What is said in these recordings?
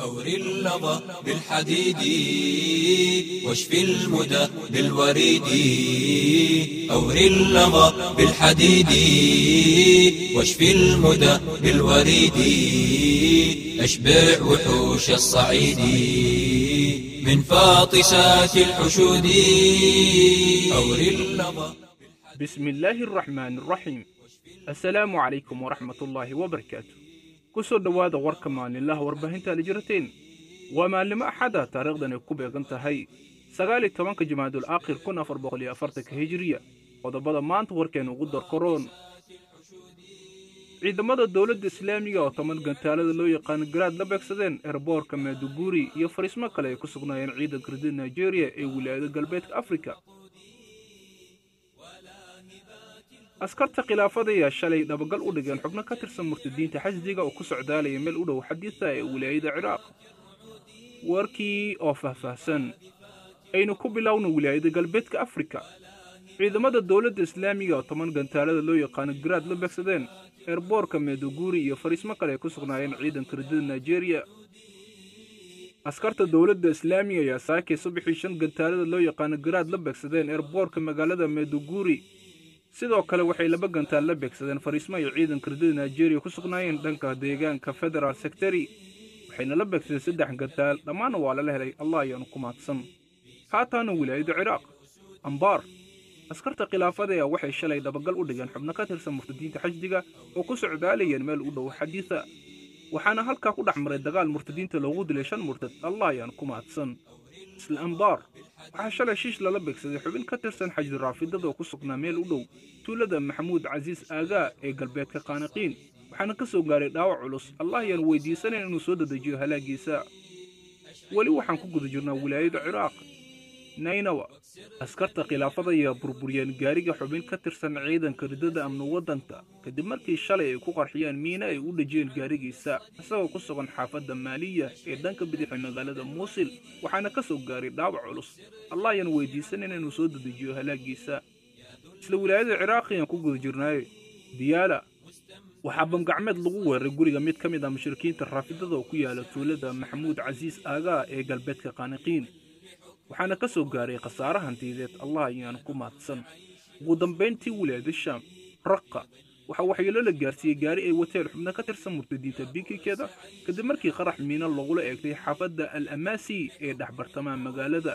أور اللظى بالحديد واشف المدى بالوريد. أور اللظى بالحديد واشف المدى بالوريد. أشبع وحوش الصعيد من فاطسات الحشود. أور اللظى بسم الله الرحمن الرحيم. السلام عليكم ورحمة الله وبركاته. Ku soo dhowaada warka maalinlaha warbaahinta aad jirateen waa maalnimo axada taariikhdan ay ku beegan tahay. Sagaal iyo tobanka jimaadul aakhir kun afar boqol iyo afartanka hijiriya qodobada maanta warkeena ugu darkoroon ciidamada dowladda islaamiga oo toban gantaalada loo yaqaano garaad la beegsadeen erboorka maaduguri iyo fariismo kale ay ku sugnaayeen ciidanka ridda nigeria ee wilaayada galbeedka afrika askarta khilaafada ayaa shalay dhabagal u dhigeen xubno ka tirsan murtadiinta xasdiga oo ku socdaalaya meel u dhow xadiisa ee wilaayada ciraaq. Warkii oo faahfaahsan aynu ku bilowna wilaayada galbeedka afrika. Ciidamada dowladda islaamiga oo toban gantaalada loo yaqaano garaad la beegsadeen eerboorka meeduguri iyo fariismo kale ay ku sugnaayeen ciidanka ridada nigeria. Askarta dowladda islaamiga ayaa saakay subaxii shan gantaalada loo yaqaano garaad la beegsadeen eerboorka magaalada meeduguri sidoo kale waxay laba gantaal la beegsadeen fariismo ay ciidanka ridada nigeria ku sugnaayeen dhanka deegaanka federal sectary waxayna la beegsadeen saddex gantaal dhammaanna waa lala helay. Allah ayaanu ku mahadsan haataana wilaayada ciraaq. Ambaar. Askarta khilaafada ayaa waxay shalay dhabagal u dhigeen xubno ka tirsan murtadiinta xashdiga oo ku socdaalayeen meel u dhow xadiisa. Waxaana halkaa ku dhex maray dagaal murtadiinta loogu dilay shan murtad. Allah ayaanu ku mahadsan isla ambaar waxaa shalay shiish lala beegsaday xubin ka tirsan xajdi raafidada oo ku sugnaa meel u dhow tuulada maxamuud casiis aagaa ee galbeedka qaaniqiin waxaana ka soo gaaray dhaawac culus. Allah ayaan weydiisanayn inuu soo dedejiyo halaagiisa. Weli waxaan ku guda jirnaa wilaayada ciraaq naynawa askarta khilaafada ayaa burburiyeen gaariga xubin ka tirsan ciidanka ridada amni waddanka kadib markii shalay ay ku qarxiyeen miina ay u dhejiyeen gaarigiisa isagoo ku sugan xaafadda maaliya ee dhanka bidixi magaalada muusil waxaana ka soo gaaray dhaawac culus. Allah ayaan weydiisanayn inuu soo dedejiyo halaagiisa. Isla wilaayada ciraaq ayaan ku guda jirnaaye diyaala waxaa bamgacmeed lagu weeraray guriga mid ka mid ah mushrikiinta raafidada oo ku yaalla tuulada maxamuud casiis aagaa ee galbeedka qaaniqiin soo gaaray khasaare hantiyadeed allah ayaanu ku mahadsan ugu dambayntii wilaayada shaam raqa waxaa waxyeelo la gaarsiiyey gaari ay wateen xubno ka tirsan murtadiinta binkikeeda kadib markii qarax miino lagula eegtay xaafadda al amaasi ee dhexbartamaha magaalada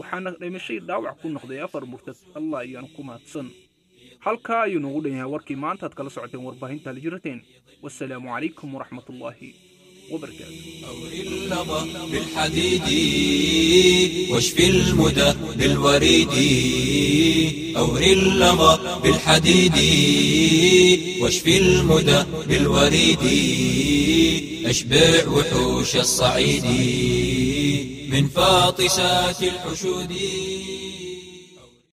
waxaana dhimashay dhaawac ku noqday afar murtad allah ayaanu ku mahadsan halkaa ayuu noogu dhan yahay warkii maanta aad kala socoteen warbaahinta alijrateen wasalaamu calaykum waraxmatullaahi وبركاته. أور اللظى بالحديد واشف المدى بالوريد. أور اللظى بالحديد واشف المدى بالوريد. أشبع وحوش الصعيد من فاطسات الحشود.